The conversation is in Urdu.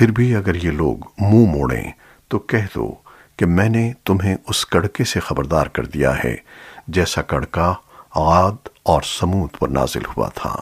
پھر بھی اگر یہ لوگ منہ موڑیں، تو کہہ دو کہ میں نے تمہیں اس کڑکے سے خبردار کر دیا ہے، جیسا کڑکا عاد اور سمود پر نازل ہوا تھا۔